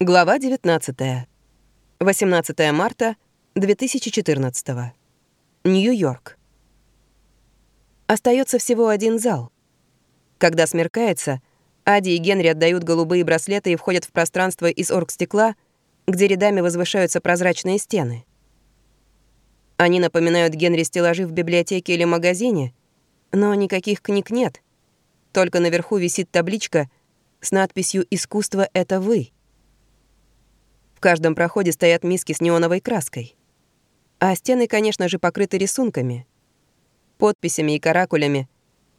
Глава 19. 18 марта 2014. Нью-Йорк. Остается всего один зал. Когда смеркается, Ади и Генри отдают голубые браслеты и входят в пространство из оргстекла, где рядами возвышаются прозрачные стены. Они напоминают Генри стеллажи в библиотеке или магазине, но никаких книг нет. Только наверху висит табличка с надписью «Искусство — это вы». В каждом проходе стоят миски с неоновой краской. А стены, конечно же, покрыты рисунками, подписями и каракулями,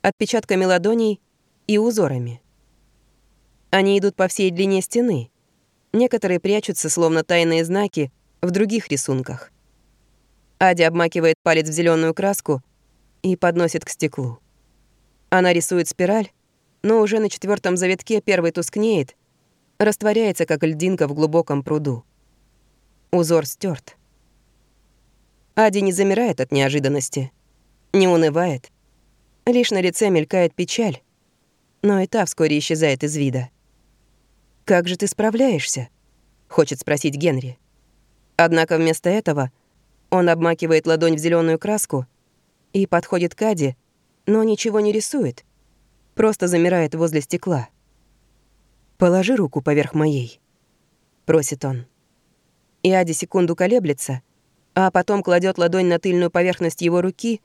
отпечатками ладоней и узорами. Они идут по всей длине стены. Некоторые прячутся, словно тайные знаки, в других рисунках. Адя обмакивает палец в зеленую краску и подносит к стеклу. Она рисует спираль, но уже на четвертом завитке первый тускнеет, растворяется, как льдинка в глубоком пруду. Узор стерт. Ади не замирает от неожиданности, не унывает. Лишь на лице мелькает печаль, но и та вскоре исчезает из вида. «Как же ты справляешься?» — хочет спросить Генри. Однако вместо этого он обмакивает ладонь в зеленую краску и подходит к Ади, но ничего не рисует, просто замирает возле стекла. «Положи руку поверх моей», — просит он. И Ади секунду колеблется, а потом кладет ладонь на тыльную поверхность его руки,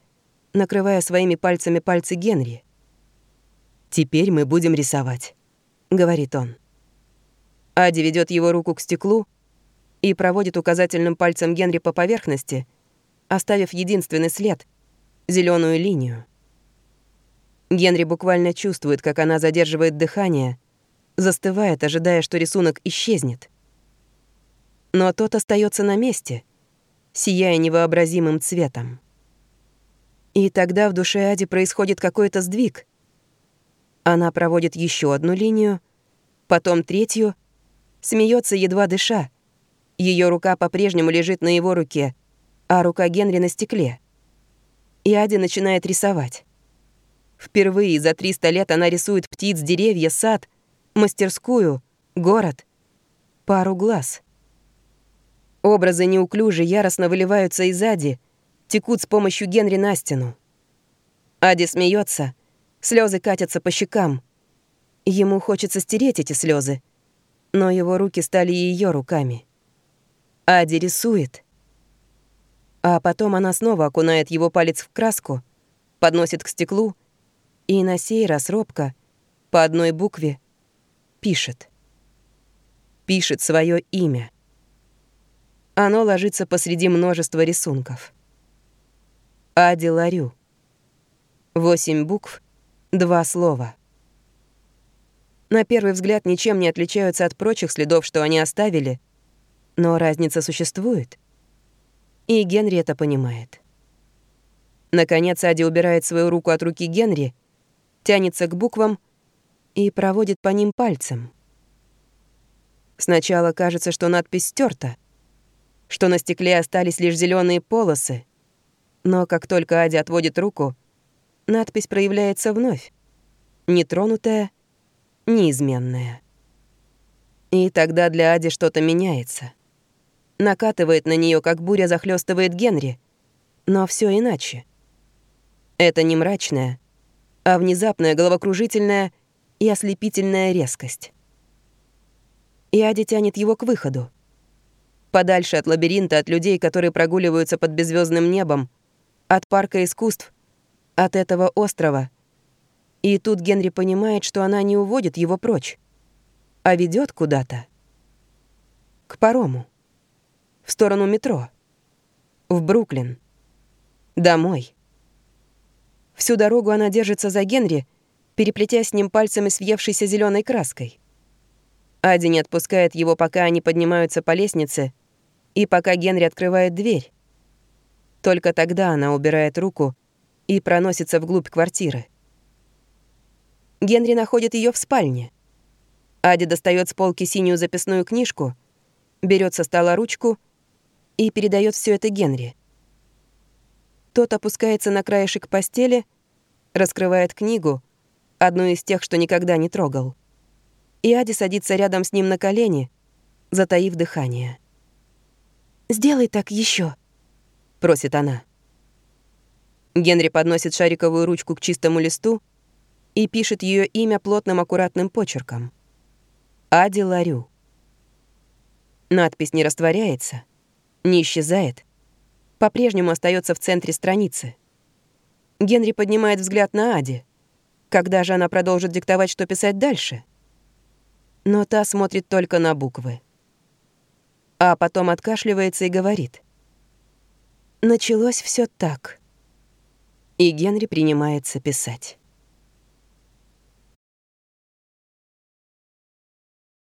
накрывая своими пальцами пальцы Генри. «Теперь мы будем рисовать», — говорит он. Ади ведет его руку к стеклу и проводит указательным пальцем Генри по поверхности, оставив единственный след — зеленую линию. Генри буквально чувствует, как она задерживает дыхание — застывает, ожидая, что рисунок исчезнет. Но тот остается на месте, сияя невообразимым цветом. И тогда в душе Ади происходит какой-то сдвиг. Она проводит еще одну линию, потом третью, смеется едва дыша. Ее рука по-прежнему лежит на его руке, а рука Генри на стекле. И Ади начинает рисовать. Впервые за 300 лет она рисует птиц, деревья, сад, мастерскую, город, пару глаз. Образы неуклюже яростно выливаются из Ади, текут с помощью Генри на стену. Ади смеется, слезы катятся по щекам. Ему хочется стереть эти слезы, но его руки стали ее руками. Ади рисует. А потом она снова окунает его палец в краску, подносит к стеклу и на сей раз робко, по одной букве, пишет. Пишет свое имя. Оно ложится посреди множества рисунков. Ади Ларю. Восемь букв, два слова. На первый взгляд ничем не отличаются от прочих следов, что они оставили, но разница существует. И Генри это понимает. Наконец Ади убирает свою руку от руки Генри, тянется к буквам — и проводит по ним пальцем. Сначала кажется, что надпись стерта, что на стекле остались лишь зеленые полосы, но как только Ади отводит руку, надпись проявляется вновь, нетронутая, неизменная. И тогда для Ади что-то меняется. Накатывает на нее, как буря захлестывает Генри, но все иначе. Это не мрачная, а внезапная головокружительная — и ослепительная резкость. И Ади тянет его к выходу. Подальше от лабиринта, от людей, которые прогуливаются под беззвездным небом, от парка искусств, от этого острова. И тут Генри понимает, что она не уводит его прочь, а ведет куда-то. К парому. В сторону метро. В Бруклин. Домой. Всю дорогу она держится за Генри, переплетя с ним пальцами с въевшейся зеленой краской. Ади не отпускает его, пока они поднимаются по лестнице, и пока Генри открывает дверь. Только тогда она убирает руку и проносится вглубь квартиры. Генри находит ее в спальне. Ади достает с полки синюю записную книжку, берет со стола ручку и передает все это Генри. Тот опускается на краешек постели, раскрывает книгу — одну из тех, что никогда не трогал. И Ади садится рядом с ним на колени, затаив дыхание. «Сделай так еще, просит она. Генри подносит шариковую ручку к чистому листу и пишет ее имя плотным аккуратным почерком. Ади Ларю. Надпись не растворяется, не исчезает, по-прежнему остается в центре страницы. Генри поднимает взгляд на Ади. Когда же она продолжит диктовать, что писать дальше? Но та смотрит только на буквы. А потом откашливается и говорит. Началось все так. И Генри принимается писать.